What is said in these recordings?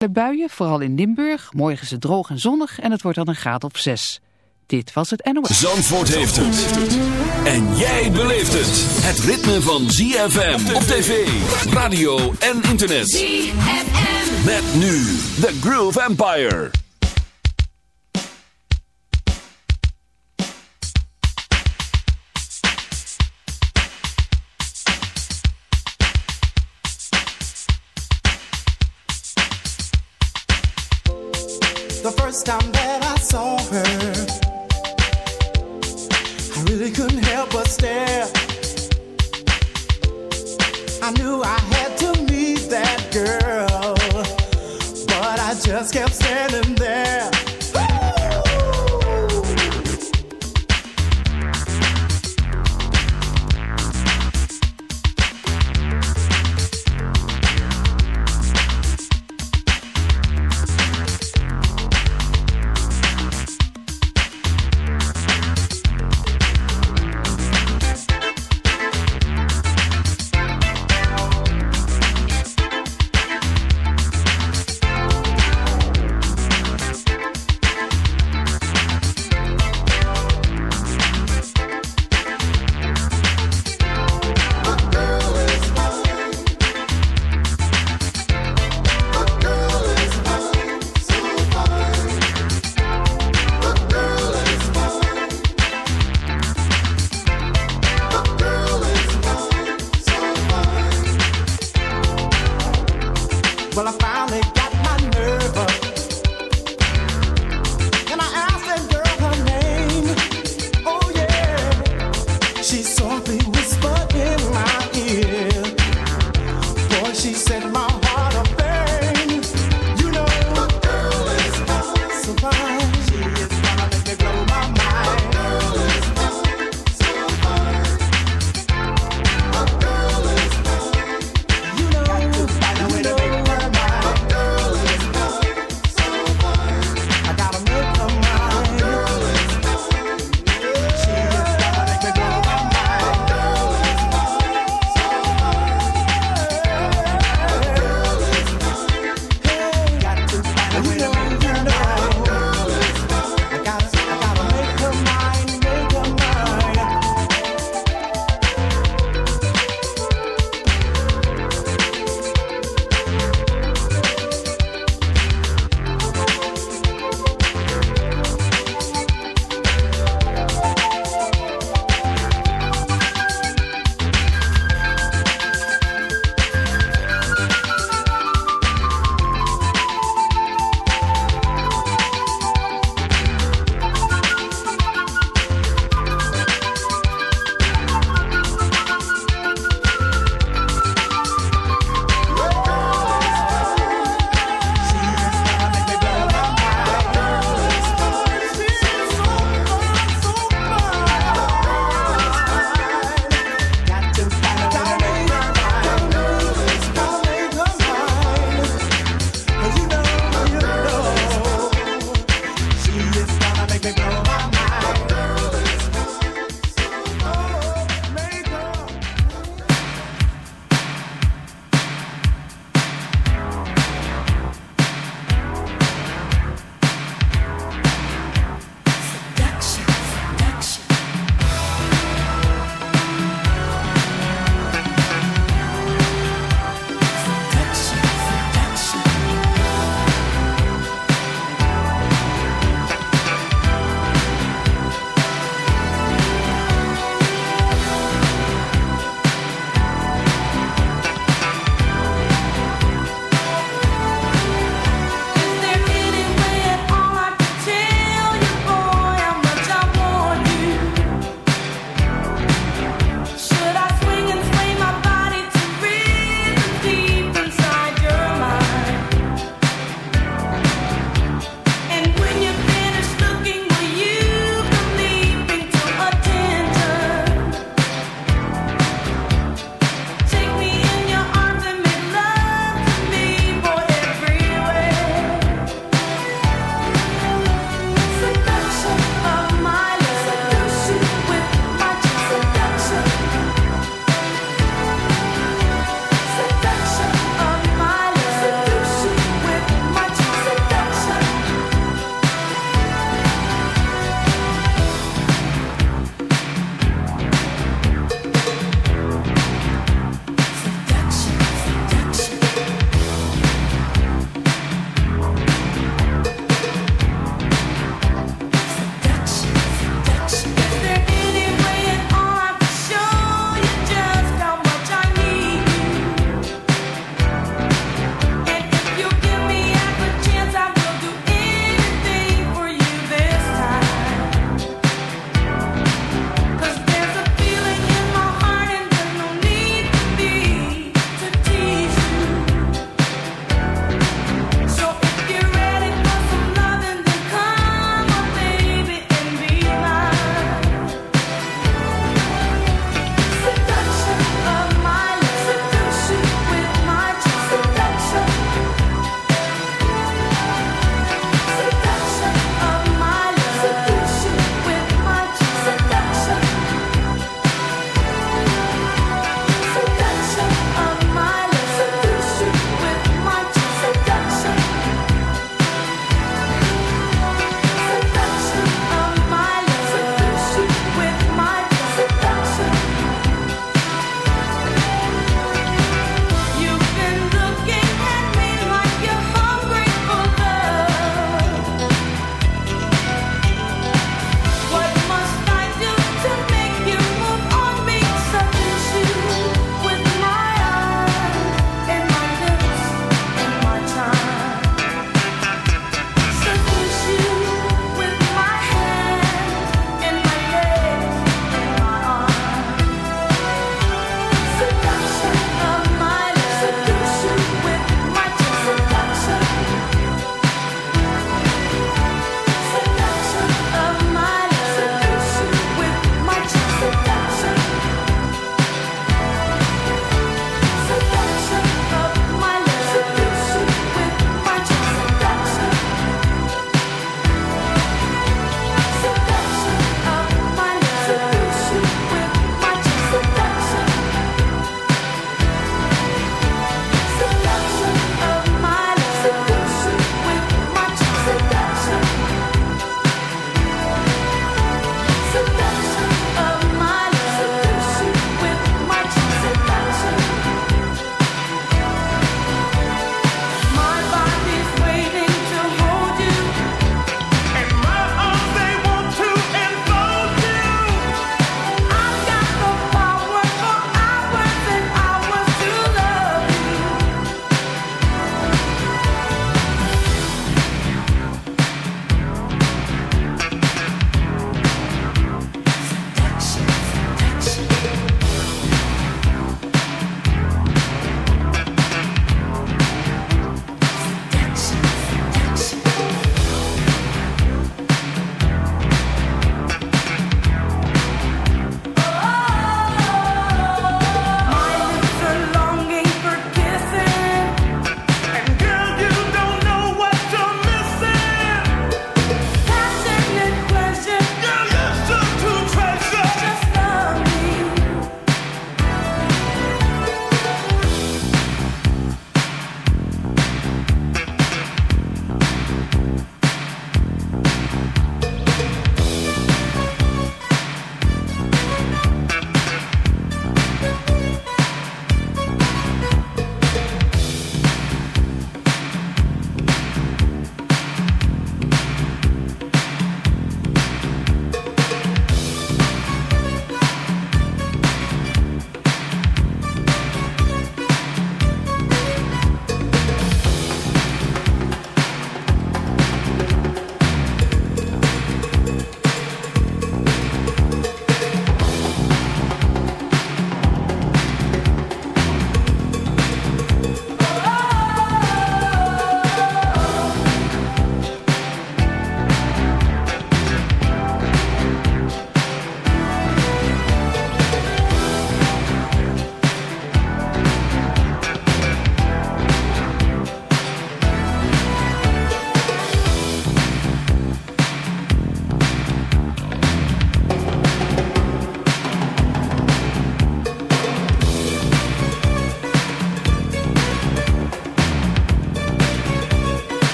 De buien, vooral in Limburg. Morgen is het droog en zonnig en het wordt dan een graad of 6. Dit was het NOS. Zandvoort heeft het. En jij beleeft het. Het ritme van ZFM op tv, radio en internet. ZFM. Met nu The Groove Empire. First time that I saw her, I really couldn't help but stare. I knew I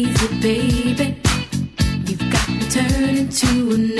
easy, baby. You've got me turning to another.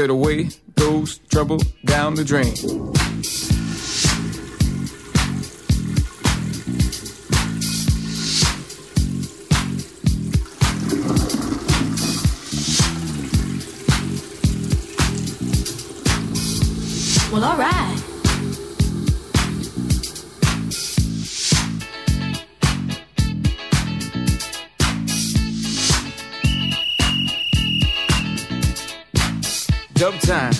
so the way goes trouble down the drain. Well, all right. sometime.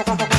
Ha ha ha.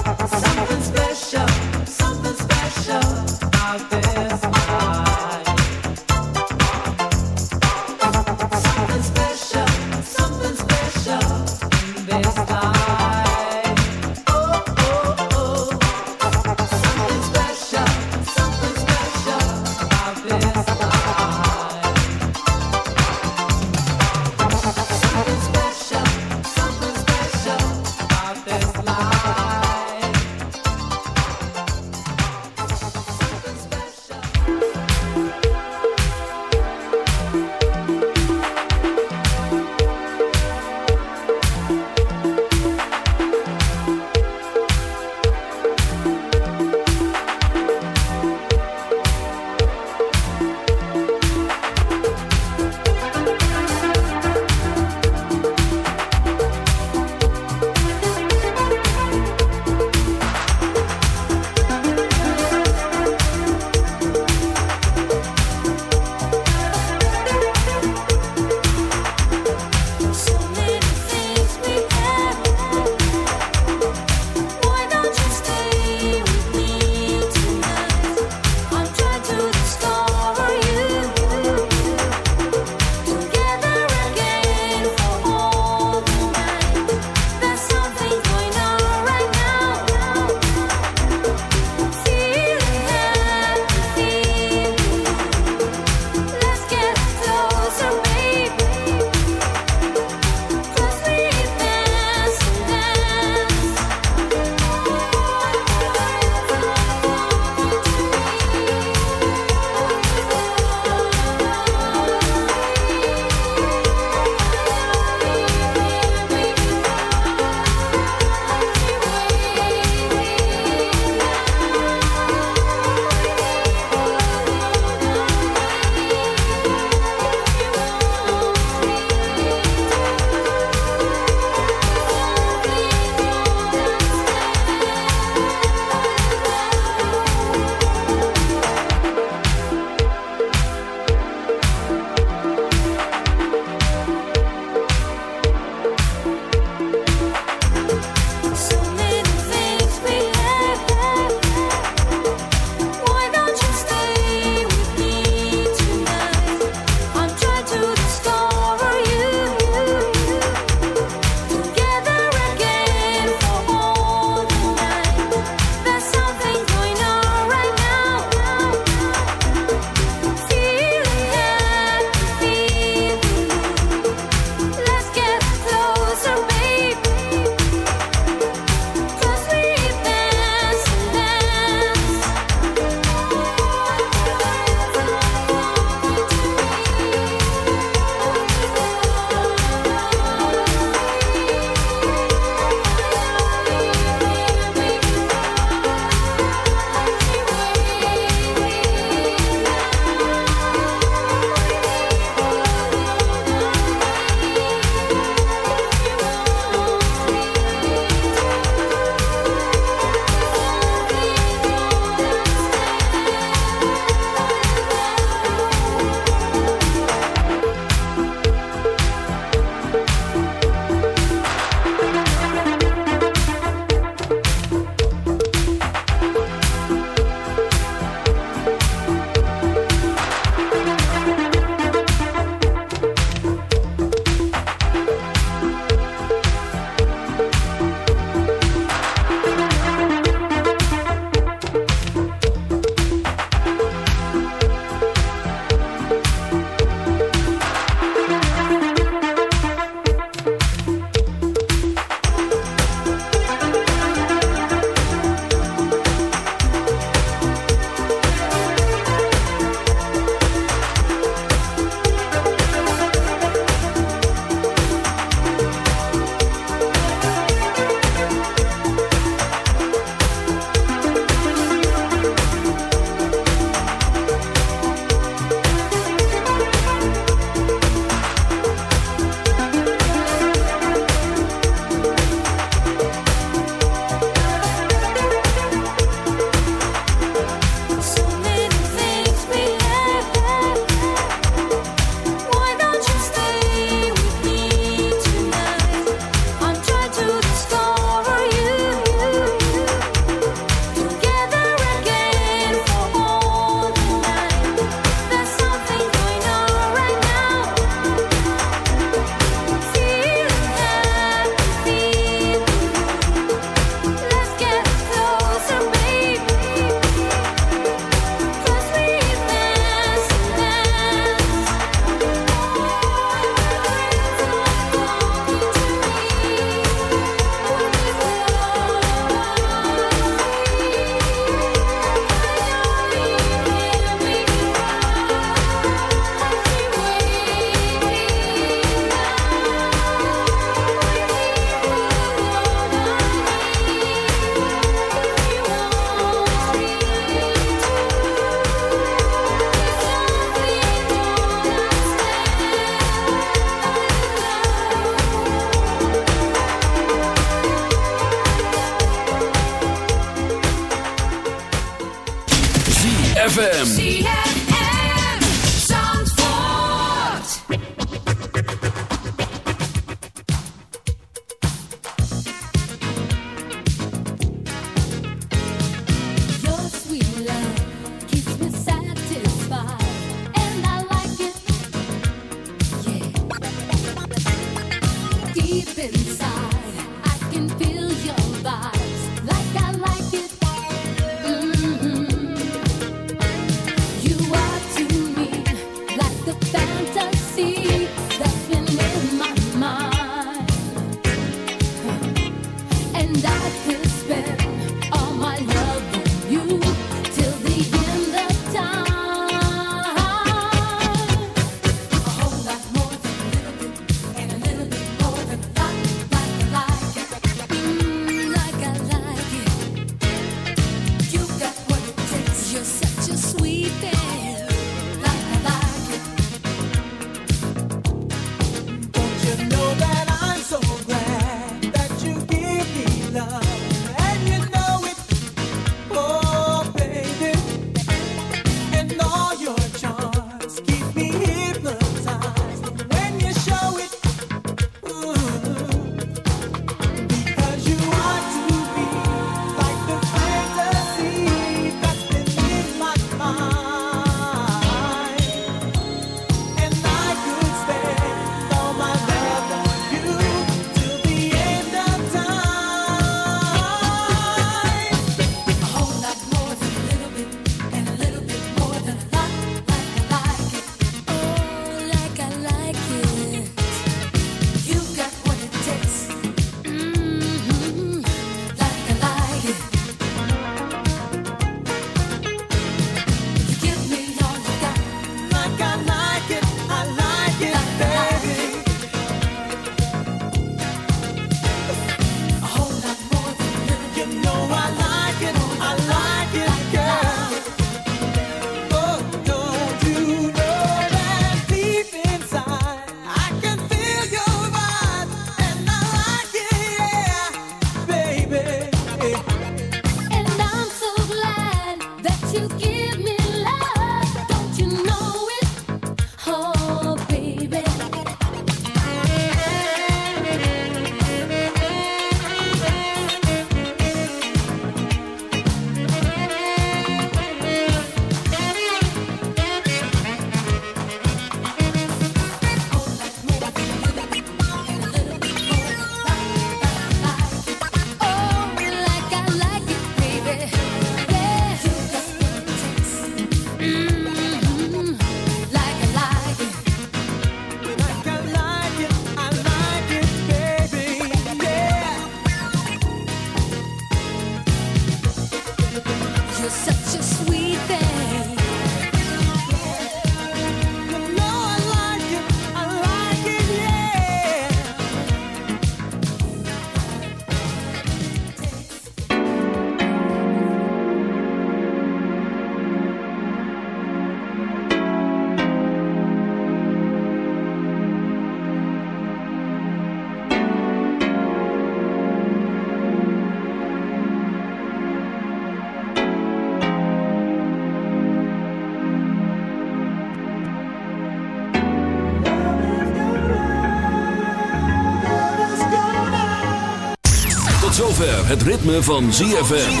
Zover het ritme van ZFM.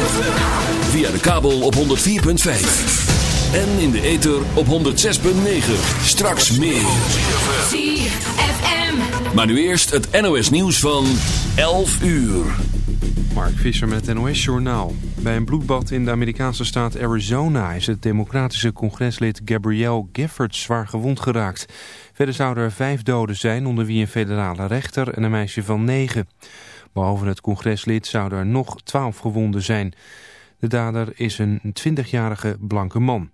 Via de kabel op 104.5. En in de ether op 106.9. Straks meer. ZFM. Maar nu eerst het NOS nieuws van 11 uur. Mark Visser met het NOS Journaal. Bij een bloedbad in de Amerikaanse staat Arizona is het democratische congreslid Gabrielle Giffords zwaar gewond geraakt. Verder zouden er vijf doden zijn, onder wie een federale rechter en een meisje van negen. Behalve het congreslid zouden er nog twaalf gewonden zijn. De dader is een 20-jarige blanke man.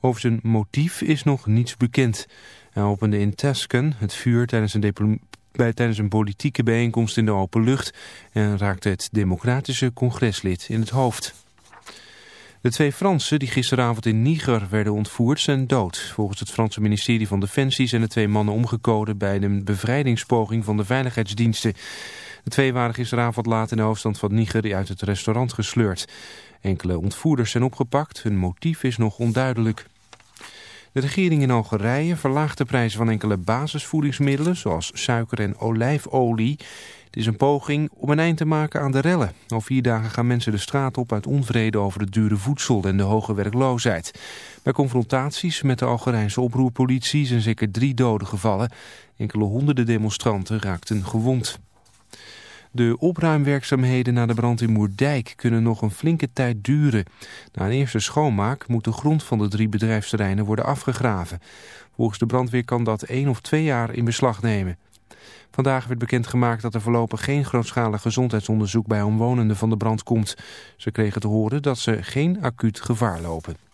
Over zijn motief is nog niets bekend. Hij opende in Tusken het vuur tijdens een, bij, een politieke bijeenkomst in de open lucht... en raakte het democratische congreslid in het hoofd. De twee Fransen die gisteravond in Niger werden ontvoerd zijn dood. Volgens het Franse ministerie van Defensie zijn de twee mannen omgekomen bij een bevrijdingspoging van de veiligheidsdiensten. De twee waren gisteravond laat in de hoofdstad van Niger uit het restaurant gesleurd. Enkele ontvoerders zijn opgepakt, hun motief is nog onduidelijk. De regering in Algerije verlaagt de prijzen van enkele basisvoedingsmiddelen zoals suiker en olijfolie. Het is een poging om een eind te maken aan de rellen. Al vier dagen gaan mensen de straat op uit onvrede over het dure voedsel en de hoge werkloosheid. Bij confrontaties met de Algerijnse oproerpolitie zijn zeker drie doden gevallen. Enkele honderden demonstranten raakten gewond. De opruimwerkzaamheden na de brand in Moerdijk kunnen nog een flinke tijd duren. Na een eerste schoonmaak moet de grond van de drie bedrijfsterreinen worden afgegraven. Volgens de brandweer kan dat één of twee jaar in beslag nemen. Vandaag werd bekendgemaakt dat er voorlopig geen grootschalig gezondheidsonderzoek bij omwonenden van de brand komt. Ze kregen te horen dat ze geen acuut gevaar lopen.